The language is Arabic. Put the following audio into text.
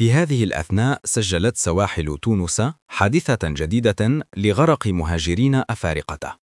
في هذه الأثناء سجلت سواحل تونس حادثة جديدة لغرق مهاجرين أفارقة.